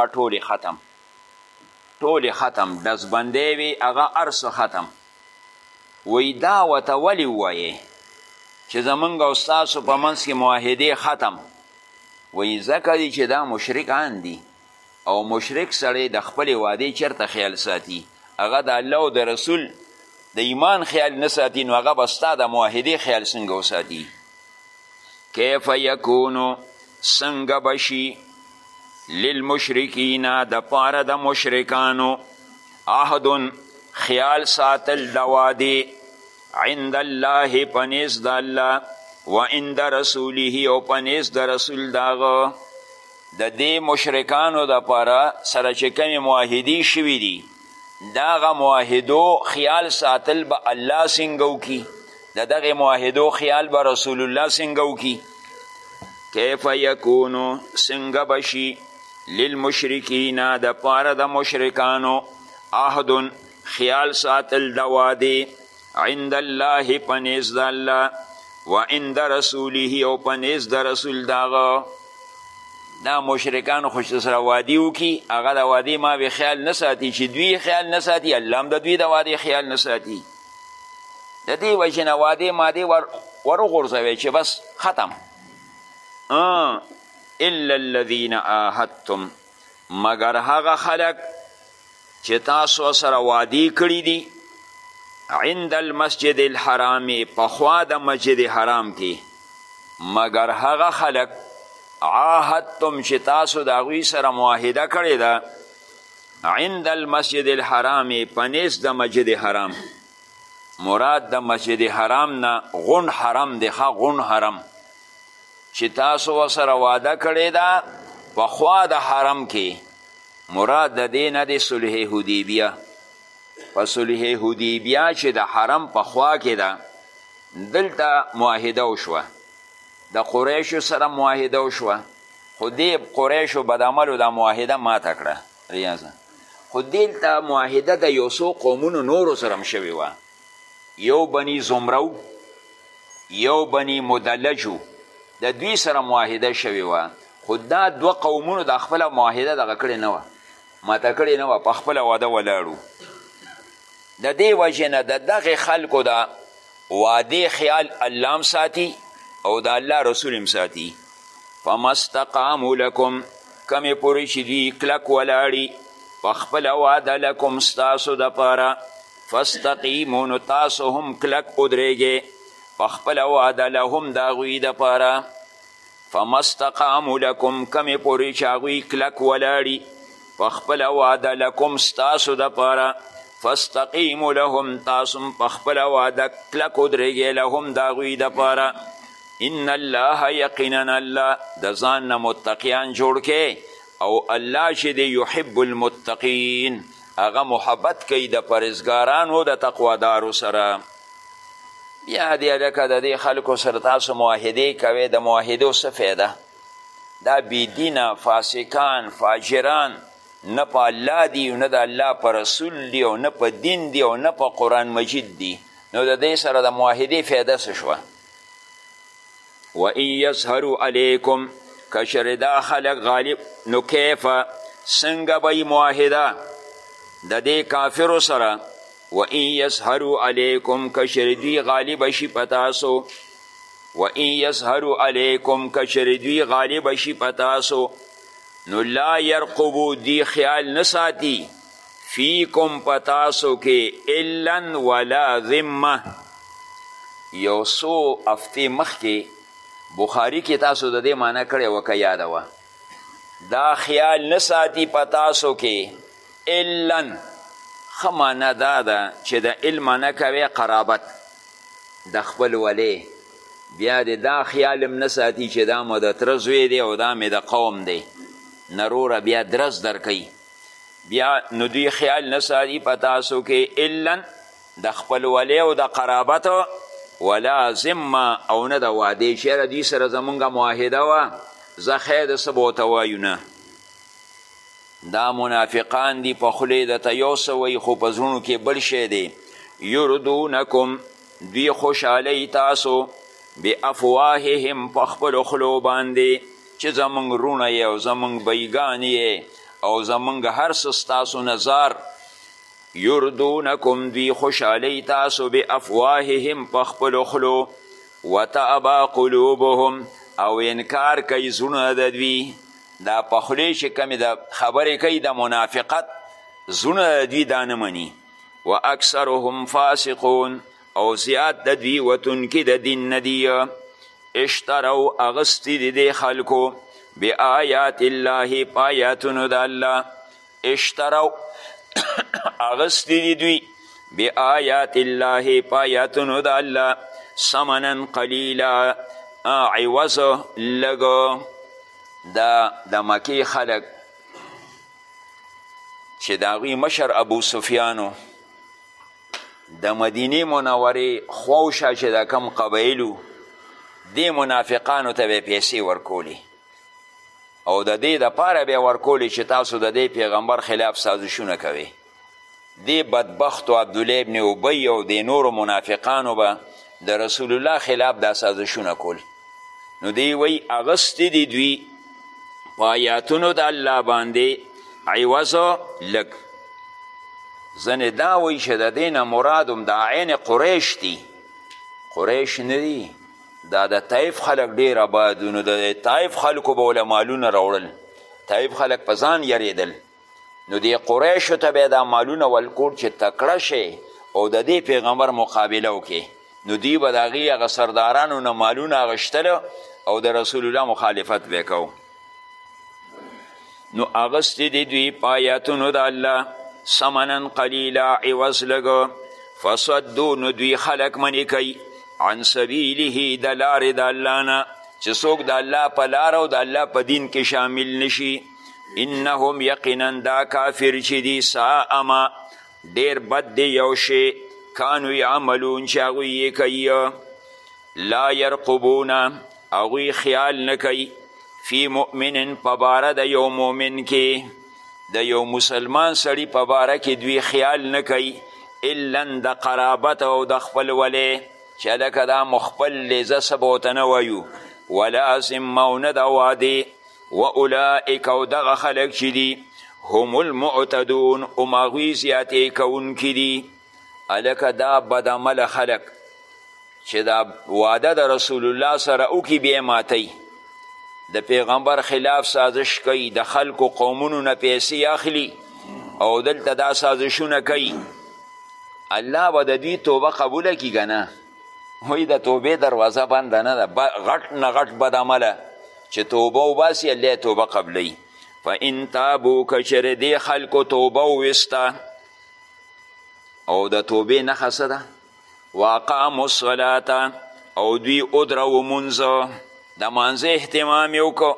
هغه ټولی ختم ټولی ختم دزبندی وی هغه ارس ختم وی دا وته ولی وایې چې زمونږ او ستاسو په منځ کې معاهده ختم وی ځکه دی چې دا مشرکان دي او مشرک سړی د خپل وعده چرته خیال ساتي هغه د الله او د رسول د ایمان خیال نه ساتي نو هغه به ستا د معاهده خیال څنګه وساتي کیف یکونو څنګه بشي للمشرکین د پاره د مشرکانو عهد خیال ساتل د وادي عند الله پنیز د الله و عند رسوله او پنیز د رسول داغه د دې مشرکانو د پاره سره چې کومې معاهدې شوي دي داغه معاهدو خیال ساتل به الله څنګه وکړي د دغه معاهدو خیال به رسول الله څنګه وکړي کیف یکونو څنګه به شي للمشرکین د پاره د مشرکانو عهد خیال ساتل د وعدې عند الله په نیز د الله و عند رسوله او په نیز د رسول داغه دا مشرکان خو چې سره وادي وکړي هغه د وادي ما به خیال نه ساتي چې دوی خیال نه ساتي الله هم د دوی د وادي خیال نه ساتي د دې وجې نه وادې مادې ور وروغورځوئ چې بس ختم الا الذین عاهدتم مګر هغه خلک چې تاسو سره وعدې کړي دي عند المسجد الحرام پخوا د مسجد حرام کې مګر هغه خلک عاهدتم چې تاسو د هغوی سره معاهده کړې ده عند المسجد الحرام په نیز د مسجد حرام مراد د مسجد حرام نه غون حرم دی ښه غون حرم چې تاسو ورسره واده کړی ده پخوا د حرم کې مراد د دې نه د صلح حدیبیه په صلح حدیبیه چې د حرم په خوا کې ده دلته معاهده وشوه د قریشو سره معاهده وشوه خو دې قریشو بدعملو دا معاهده ماته کړه ریاضه خو دلته معاهده د یو څو قومونو نورو سره هم شوې وه یو بنی زمره و یو بنی مدلج و د دوی سره معاهده شوې وه خو دا دوه قومونو دا خپله معاهده دغه کړې نه وه ماته کړې نه وه په خپله واده ولاړو د دې وجې نه د دغې خلکو دا وعدې خیال الله هم ساتي او د الله رسول هم ساتي فما استقامو لکم کمې پورې چې دوی کلک ولاړي په خپله وعده لکم ستاسو دپاره فاستقیمو نو تاسو هم کلک ودرېږئ په خپله وعده لهم د هغوی دپاره فما استقامو لکم کمې پورې چې هغوی کلک ولاړي په خپله وعده لکم ستاسو دپاره فاستقیمو لهم تاسو هم په خپله وعده کلک ودرېږئ لهم د هغوی دپاره ان الله یقینا الله د ځان نه متقیان جوړ کې او الله چې دی یحب المتقین هغه محبت کوي د پرهیزګارانو د تقوادارو سره بیا دې هلکه د دې خلکو سره تاسو معاهدې کوئ د معاهدو څه فایده دا بېدینه فاسقان فاجران نه په الله دي نه د الله په رسول دي او نه په دین دي او نه په قرآن مجید دي نو د دې سره د معاهدې فایده څه شوه و ان یظهرو علیکم کشر دا خلق غالب نو کیف سنگ بی معاهده د دې کافرو سره و ان یظهرو علیکم کشر دوی غالب شي پتاسو و ان یظهرو علیکم کشر دوی غالب شي پتاسو نو لا يرقبو دی خیال نساتی فیکم په تاسو کې الا ولا ذمه یو څو هفتې مخکې بخاري کې تاسو د دې معنی کړې وه که یاده وه دا خیال نه ساتي په تاسو کې الا ښه معنی دا ده چې د ال معنی کوې قرابت د خپل ولې بیا دې دا خیال هم نه ساتي چې دا مو د تره زوی دی او دا مې د قوم دی نروره بیا درز درکوي بیا نو دوی خیال نه ساتي په تاسو کې الا د خپلولۍ او د قرابت ولا ذمه او نه د وعدې چې یاره دوی سره زمونږ معاهده وه زه خیر د څه به ورته وایو نه دا منافقان دي په خولې درته یو څه وایي خو په زړونو کې بل شی دی یردونکم دوی خوشحالی تاسو بافواههم په خپلو خولو باندې چې زمونږ وروڼه یې او زمونږ بیګان یې او زمونږ هر څه ستاسو نه ځار یردونکم دوی خوشحالوي تاسو بافواههم په خپلو خولو وتابا قلوبهم او انکار کوي زړونه د دوی دا په خولې چې کومې د خبرې کوي د منافقت زړونه د دوی دا نه مني و اکثرهم فاسقون او زیات د دوی وتونکي د دین نه دي اشترو اغستی دی دی خلکو بی آیات الله پایاتونو د الله اشترو اغستی دی دوی بی آیات الله پایاتونو د الله سمنن قلیلا عوض لګو دا د مکی خلق چې د هغوی مشر ابو سفیانو د مدینې منورې خوشا چې د کم قبایلو دې منافقانو ته به پیسې ورکولې او د دې دپاره به ورکولې چې تاسو د دې پیغمبر خلاف سازشونه کوئ دې بدبختو عبدالله ابن ابی او دې نورو منافقانو به د رسول الله خلاف دا سازشونه کول نو دی وی اغستی دی دوی په آیاتونو د الله باندې عوض لږ ځنې دا وایي چې د دې نه مراد هم د عین قریش دي قریش نه دي دا د طایف خلک ډېر آباد نو د طایف خلکو به له مالونه راوړل طایف خلک په ځان یریدل نو دی قریشو ته به دا مالونه ولکول چې تکړه شي او د دې پیغمبر مقابله وکړي نو دی به د هغې هغه سردارانو نه مالونه اخیستل او د رسول الله مخالفت به کو نو اغستی دی دوی پایاتونو د الله سمنا قلیلا عوض لګو فصدو نو دوی خلق منی کوي عن سبیله د لارې د الله نه چې څوک د الله په لار او د الله په دین کې شامل نشي انهم یقینا دا کافر چې دي سا ما ډیر بد دی یو شی کانو یعملون چې هغوی یې کوي لا یرقبون هغوی خیال نه کوي فی مؤمن په باره د یو مؤمن کې د یو مسلمان سړي په باره کې دوی خیال نه کوي الا د قرابت او د خپل ولی چې هلکه دا مو خپل دی زه څه به ورته نه وایو ولا ذمه او نه د وعدې و اولئک او دغه خلک چې دي هم المعتدون هم هغوی زیاتې کوونکي دي هلکه دا بدعمله خلک چې دا واده د رسول الله سره وکړي بیا ماتوي د پیغمبر خلاف سازش کوي د خلکو قومونو نه پیسې اخلي او دلته دا سازشونه کوي الله به د دوی توبه قبوله کړي که نه وایي د توبې دروازه بنده نه ده غټ نه غټ بدعمله چې توبه وباسي الله توبه قبلوي فان تابو که چېرې دې خلکو توبه وویسته او د توبې نښه څه ده واقامو الصلات او دوی ادرو مونځ د مانځه اهتمام یې وکړو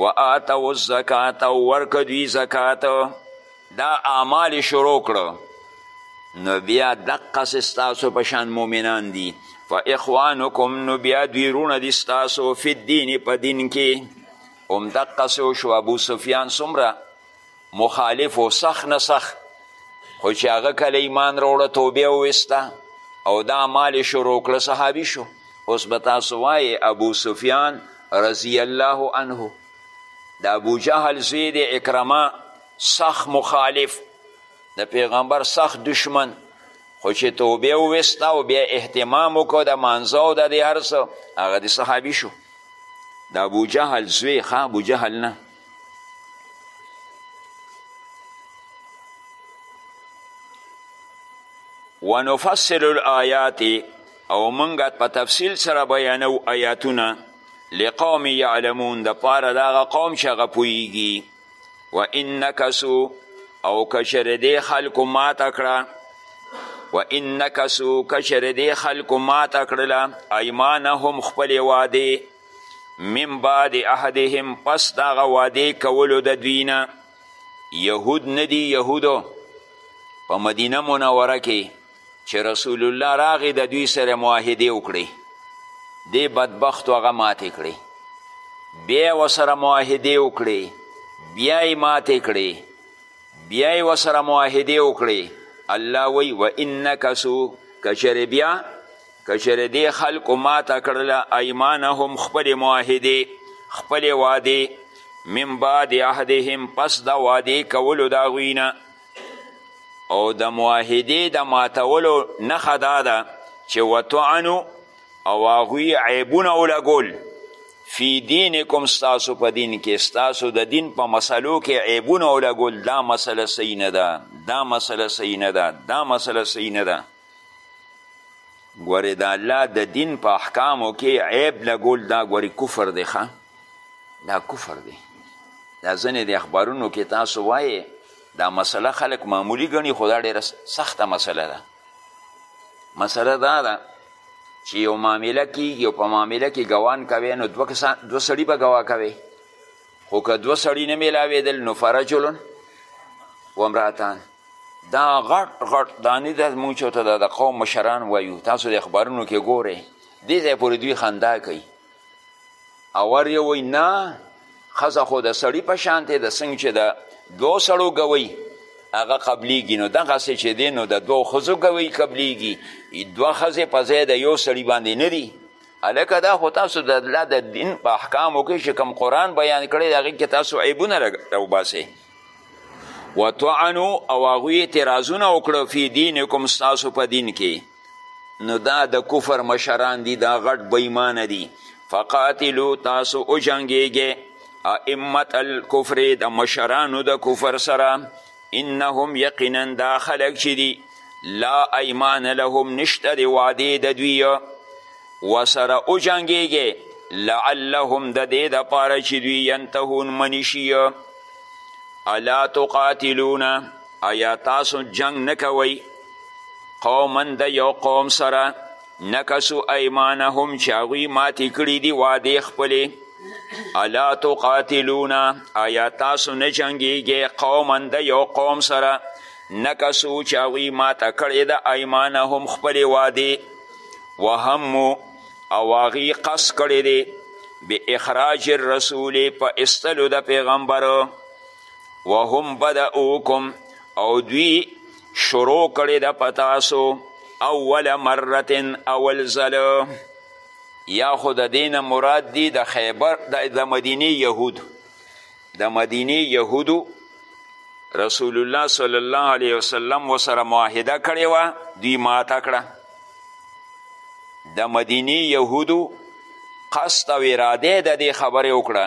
و آتو الزکات او ورکه دوی زکات دا اعمال شروع کړو نو بیا دقسې ستاسو په شان مؤمنان دي فاخوانکم نو بیا دوی رونه دي ستاسو فی الدین په دین کې هم دقسې وشو ابو سفیان څومره مخالف و سخت نه سخت خو چې هغه کله ایمان راوړه توبه وویسته او دا مال شروع کړه صحابي شو اوس به تاسو وایې ابو سفیان رضی الله عنه د ابو جهل زوی دی اکرمه سخت مخالف د پیغمبر سخت دشمن خو چې توبه وویسته او بیا اهتمام وکړو د مانځه او د دې هر څه هغه د صحابي شو د ابو جهل زوی ښه ابو جهل نه ونفصل الآیات او منګه په تفصیل سره بیانو آیاتونه لقوم یعلمون د پاره دغه قوم چې هغه پوهیږي و ان نکسو او کشر دې خلکو ماته کړه و ان نکسو کشر دې خلکو ماته کړله ایمانهم خپلې وعدې من بعد عهدهم پس د هغه وعدې کولو د دوی نه یهود نه دي یهودو په مدینه منوره کې چې رسول الله راغی د دوی سره معاهدې وکړي دې بدبختو هغه ماتې کړې بیا یې ورسره معاهدې وکړې بیا یې ماتې کړې بیا یې ورسره معاهدې وکړې الله وی و ان نکسو که چېرې بیا که چېرې دې خلکو ماته کړله ایمانهم خپلې معاهدې خپلې وعدې من بعد عهدهم پس د وعدې کولو د هغوی نه او د معاهدې د ماتولو نښه دا ده چې وطعنو او هغوی عیبونه ولګول فی دینکم ستاسو په دین کې ستاسو د دین په مسلو کې عیبونه ولګول دا مسله صحیح نه ده دا مسله صحیح نه ده دا مسله صحیح نه ده ګورې د الله د دین په احکامو کې عیب لګول دا ګورې کفر دی ښه دا کفر دی دا ځینې د اخبارونو کې تاسو وایې دا مسله خلک معمولی ګڼي خو دا ډېره سخته مسله ده مسله دا ده چې یو معامله کیږي او په معامله کې ګوان کوي نو دوه کسان دوه سړي به ګوا کوي خو که دوه سړي نه میلاوېدل نو فرجلون و امراتان دا غټ غټ دانی د مونږ چې ته د قوم مشران وایو تاسو د اخبارونو کې ګورئ دې ځای پورې دوی خندا کوي اور یې وایي نه ښځه خو د سړي په شان دی د څنګه چې د دوو سړو ګوي هغه قبلیږي نو دغسې چې دی نو د دوو ښځو ګوي قبلیږي دوه ښځې په ځای د یو سړي باندې نه دي هلکه دا خو تاسو د الله د دین په احکامو کې چې کوم قرآن بیان کړی د هغې کې تاسو عیبونه راوباسئ وطعنو او هغوی اعتراضونه وکړو فی دینکم ستاسو په دین کې نو دا د کفر مشران دي دا غټ بېمانه دي فقاتلو تاسو وجنګېږئ ائمت الکفر د مشرانو د کفر سره انهم یقینا دا خلک چې دي لا ایمان لهم نشته د وعدې د دوی وسره وجنګېږئ لعلهم د دې دپاره چې دوی ینتهون منشي الا تقاتلونه ایا تاسو جنگ نه کوئ قوما د یو قوم سره نکسو ایمانهم چې هغوی ماتې کړي دي وعدې خپلې الا تقاتلون ایا تاسو نه جنګیږئ قوما د یو قوم سره نکسو چې هغوی ماته کړې ده ایمانهم خپلې وعدې وهمو او هغوی قصد کړی دی به اخراج الرسول په استلو د پیغمبر وهم بدؤکم او دوی شروع کړې ده په تاسو اول مرتن اول ځل یا خو د دې نه مراد دي د خیبر د مدینې یهود د مدینې یهودو رسول الله صلی الله علیه وسلم وسره معاهده کړې وه دوی ماته کړه د مدینې یهودو قصد او اراده د دې خبرې وکړه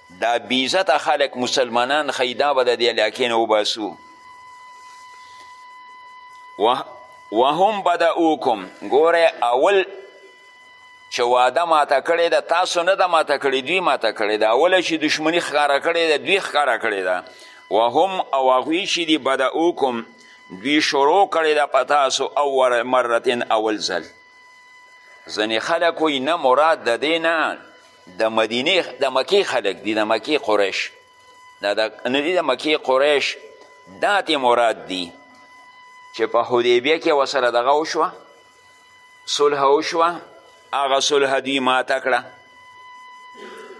دا بیزته خلک مسلمانان ښیي دا به د دې علاقې نه وباسو وهم بدعوکم ګوره اول چې واده ماته کړې ده تاسو نه ده ماته کړې دوی ماته کړې ده اوله چې دښمني ښکاره کړې ده دوی ښکاره کړې ده وهم او هغوی چې دي بدعوکم دوی شروع کړې ده په تاسو اول مرتن اول ځل ځینې خلک وایي نه مراد د دې نه د مدینه د مکې خلک دي د مکې قریش دا د نه دي د مکې قریش دا تې مراد دي چې په حدیبیه کې ورسره دغه وشوه صلح وشوه هغه صلح دوی ماته کړه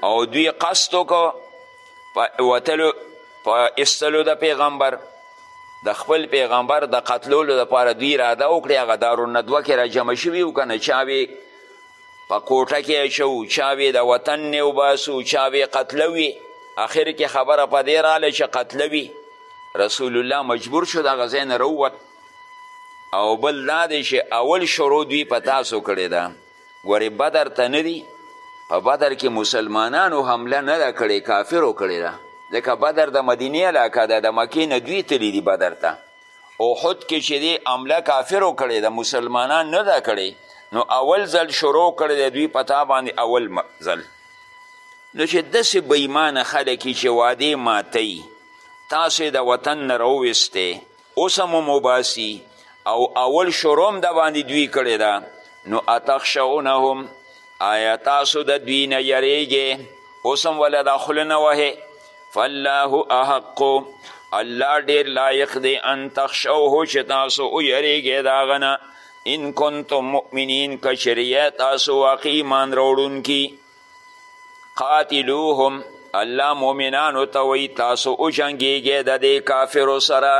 او دوی قصد وکړو په وتلو په ایستلو د پیغمبر د خپل پیغمبر د قتلولو لپاره دوی اراده وکړې هغه دارالندوه کې راجمع شوي وو که نه چا په کوټه کې اچوو چا وې د وطن نه وباسو چا وې قتلوي اخر کې خبره په دې راله چې قتلوي رسول الله مجبور شو دغه ځای نه راووت او بل دا دی چې اول شروع دوی په تاسو کړې ده ګورې بدر ته نه دي په بدر کې مسلمانانو حمله نه ده کړې کافرو کړې ده ځکه بدر د مدینې علاقه ده د مکې نه دوی تللي دي بدر ته احد کې چې دی عمله کافرو کړې ده مسلمانان نه ده کړې نو اول ځل شروع کړی دی دوی په تا باندې اول ځل نو چې داسې بېمانه خلک چې وعدې ماتوي تاسو د وطن نه راوویستی اوس هم وباسي او اول شروع هم د باندې دوی کړې ده نو اتخشونهم آیا تاسو د دوی نه یریږئ اوس هم وله دا خوله نه وهئ فالله احق الله ډیر لایق دی ان تخشوه چې تاسو ویریږئ د هغه نه ان کنتم مؤمنین که چېرې تاسو واقعي ایمان راوړونکي قاتلوهم الله مؤمنانو ته وایي تاسو وجنګېږئ د دې کافرو سره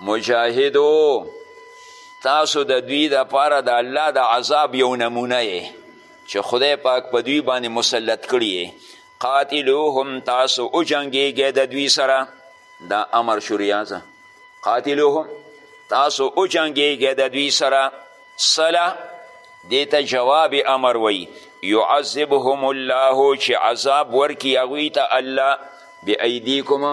مجاهدو تاسو د دوی د پاره د الله د عذاب یو نمونه یې چې خدای پاک په دوی باندې مسلط کړي قاتلوهم تاسو وجنګېږئ د دوی سره دا امر شریازه قاتلوهم تاسو وجنګېږئ د دوی سره سله دې ته جواب امر وی یعذبهم الله چې عذاب ورکي هغوی ته الله بأیدیکم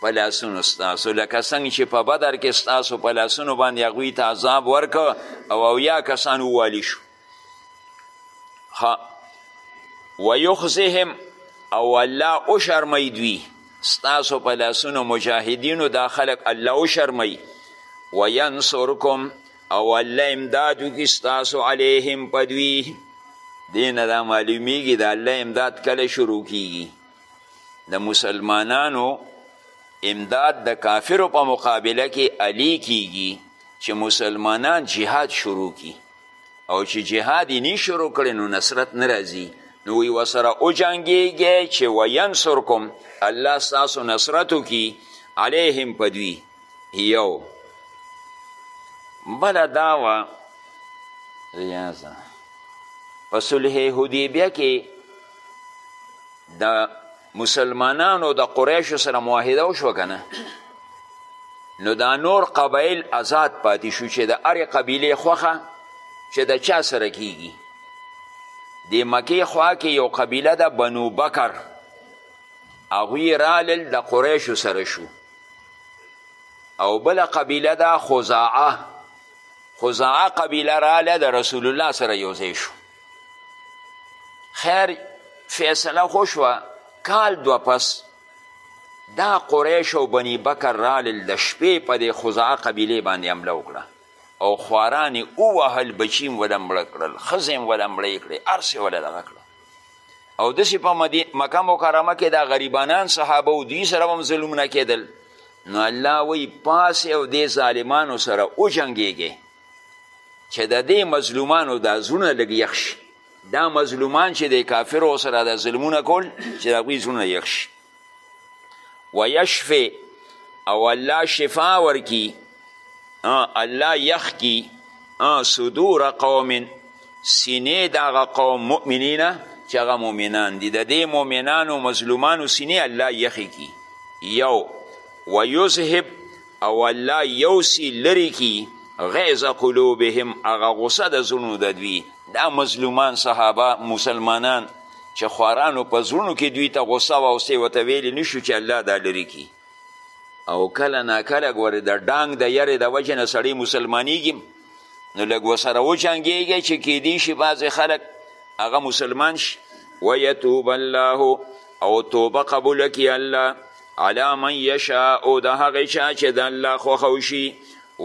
په لاسونو ستاسو لکه څنګه چې په بدر کې ستاسو په لاسونو باندې هغوی ته عذاب ورکړ او اویا کسان ووالي شو ویخزهم او الله وشرمی دوی ستاسو په لاسونو مجاهدینو دا خلک الله وشرمی وینصرکم او الله امداد وکړي ستاسو علیهم په دوی دې نه دا معلومیږي د الله امداد کله شروع کیږي د مسلمانانو امداد د کافرو په مقابله کې علی کیږي چې مسلمانان جهاد شروع کی او چې جهاد یې نه شروع کړي نو نصرت نه راځي نو وی وسره وجنګیږئ چې وینصرکم الله ستاسو نصرت وکړي علیهم په دوی یو بله دا وه په صلح حدیبیه کې د مسلمانانو د قریشو سره معاهده وشوه که نه نو دا نور قبایل آزاد پاتې شو چې د هرې قبیلې خوښه چې د چا سره کیږي د مکې خوا کې یو قبیله ده بنو بکر هغوی رالل د قریشو سره شو او بله قبیله ده خزاعه خزاعه قبیله راله د رسول الله سره یوځای شو خیر فیصله خو شوه کال دوه پس دا قریش او بنی بکر رالل د شپې په دې خزاعه قبیلې باندې حمله وکړه او خواران یې ووهل بچي هم وله مړه کړل ښځې هم وله مړې کړې هر څه وله دغه کړه او داسې په مکه مکرمه کې دا غریبانان صحابه و دوی سره به هم ظلمونه کېدل نو الله وایي پاسې او دې ظالمانو سره وجنګېږئ چې د دې مظلومانو دا زړونه لږ یخ شي دا مظلومان چې د کافرو سره دا ظلمونه کول چې د هغوی زړونه یخ شي ویشفې او الله شفا ورکي الله یخ کی صدور قوم سینې د هغه قوم مؤمنینه چې هغه مؤمنان دي د دې مؤمنانو مظلومانو سینې الله یخې کی یو ویذهب او الله یو څي لري کي غیظ قلوبهم هغه غصه د زړونو د دوی دا مظلومان صحابه مسلمانان چې خوارانو په زړونو کې دوی ته غصه وه اوس یې ورته ویلی نه شو چې الله دا لري کي او کله ناکله ګورې د ډانګ د یرې د وجې نه سړی مسلمانیږي نو لږ ورسره وجنګېږي چې کیدی شي بعضې خلک هغه مسلمان شي ویتوب الله او توبه قبوله کړي الله علی من یشاء د هغه چا چې د الله خوښه وشي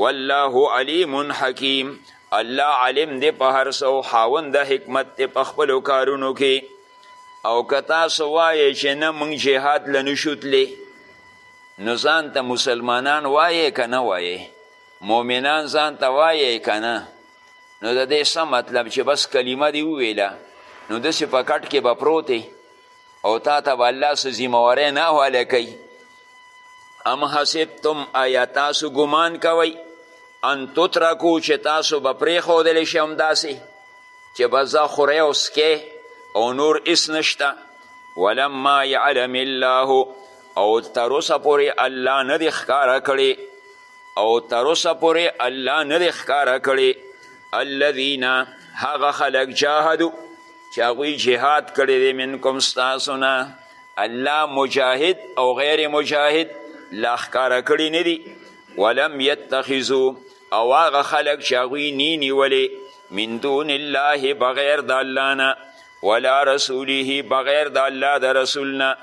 والله علیم حکیم الله عالم دی په هر څه او خاوند د حکمت دی په خپلو کارونو کې او که تاسو وایئ چې نه موږ جهاد له نشو تللی نو ځان ته مسلمانان وایې که نه وایې مؤمنان ځان ته وایې که نه نو د دې څه مطلب چې بس کلمه دې وویله نو داسې په کټ کې به پروت او تا ته به الله څه ذمهوارۍ نه حواله کوي ام حسبتم ایا تاسو ګمان کوئ ان تترکو چې تاسو به پرېښودلی شئ همداسې چې به زه خورې او سکې او نور هېڅ نشته ولما یعلم الله او تر اوسه پورې الله نه دی ښکاره کړی او تر اوسه پورې الله نه دی ښکاره کړی الذین هغه خلک جاهدو چې هغوی جهاد کړی دی منکم ستاسو نه الله مجاهد او غیر مجاهد لا ښکاره کړي نه دي ولم یتخذو او هغه خلک چې هغوی نی نیولې من دون الله بغیر د الله نه ولا رسوله بغیر د الله د رسول نه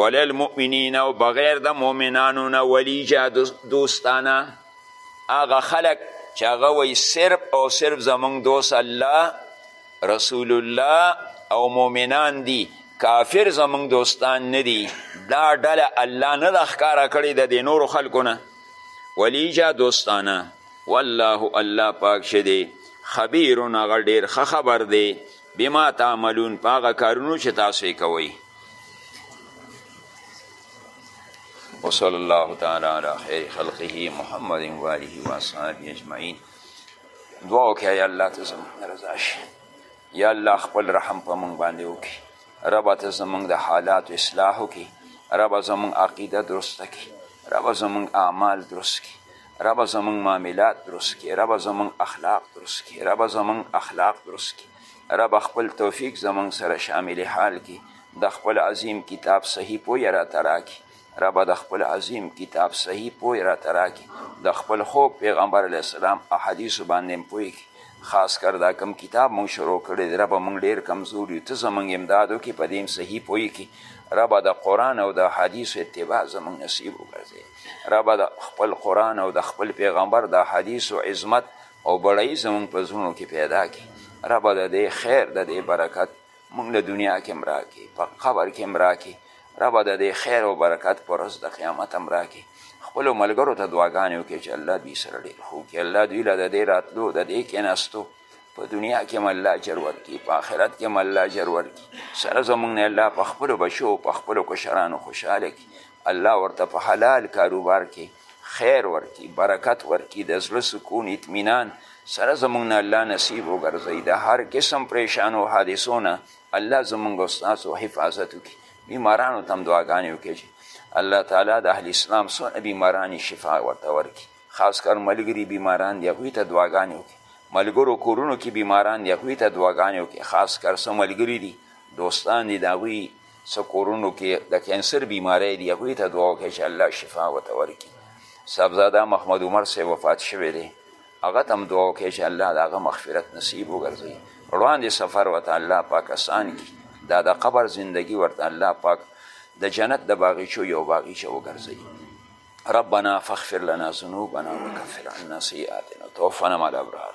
ولا المؤمنین او بغیر د مؤمنانو نه ولیجا دوستانه هغه خلک چې هغه وایي صرف او صرف زمونږ دوست الله رسول الله او مؤمنان دي کافر زمونږ دوستان نه دي دا ډله الله نه ده ښکاره کړې د دې نورو خلکو نه ولیجا دوستانه والله الله پاک چې دی خبیر هغه ډېر ښه خبر دی بما تعملون په هغه کارونو چې تاسو یې کوئ وصلی الله تعالی علی خیر خلقه محمد و آله و اصحابه اجمعین دعا وکړه یا الله ته زمونږ رضا شي یا الله خپل رحم په مونږ باندې وکړي ربه ته زمونږ د حالاتو اصلاح وکړي ربه زمونږ عقیده درسته کړي ربه زمونږ اعمال درست کړي ربه زمونږ معاملات درست کړي ربه زمونږ اخلاق درست کړي ربه زمونږ اخلاق درست کړي ربه خپل توفیق زمونږ سره شامل حال کړي د خپل عظیم کتاب صحیح پویه راته راکړي ربه د خپل عظیم کتاب صحیح پوی را تراکی د خپل خوب پیغمبر علیه السلام احادیث باندې پوی کی خاص کر دا کم کتاب مونږ شروع کړی دی ربه مونږ ډیر کمزور یو ته زمونږ امداد وکړي په دې صحیح پوی کی ربه د قرآن او د حدیث اتباع زمونږ نصیب وګرځي ربه د خپل قرآن او د خپل پیغمبر د حدیث او عظمت او بړی زمونږ په زړونو کې پیدا کی ربه د دې خیر د دې برکت مونږ له دنیا کې هم راکې په قبر کې هم راکې ربه د دې خیر او برکت پر ورځ د قیامت هم راکې خپلو ملګرو ته دعاګانې وکړي چې الله دوی سره ډېر ښه وکړي الله دوی له د دې راتلو د دې کېناستو په دنیا کې هم الله اجر ورکړي په آخرت کې هم الله اجر ورکړي سره زمونږ نه الله په خپلو بچو په خپلو کشرانو خوشحاله کړي الله ورته په حلال کاروبار کې خیر ورکړي، برکت ورکړي، د زړه سکون، اطمینان سره زموږ نه الله نصیب وګرځوي، د هر قسم پریشانو او حادثو نه الله زموږ او ستاسو حفاظت وکړي. بیمارانو ته هم دعاګانې وکړي چې الله تعالی د اهل اسلام څونه بیماران شفا ورته ورکړي، خاص کر ملګري بیماران دي هغوی ته دعاګانې وکړي، ملګرو کورونو کې بیماران دي هغوی ته دعاګانې وکړي، خاص کر څه ملګري دي دوستان دي د هغوی څه کورونو کې د کینسر بیماری دی هغوی ته دعا وکړئ چې الله شفا ورته ورکړي صاحبزاده محمد عمر صاحب وفات شوی دی هغه ته هم دعا وکړئ چې الله د هغه مغفرت نصیب وګرځوي وړاندې سفر ورته الله پاک اسان کړي دا د قبر زندگی ورته الله پاک د جنت د باغیچو یو باغیچه وګرځوي ربنا فاغفر لنا ذنوبنا وكفر عنا سيئاتنا توفنا مع الابرار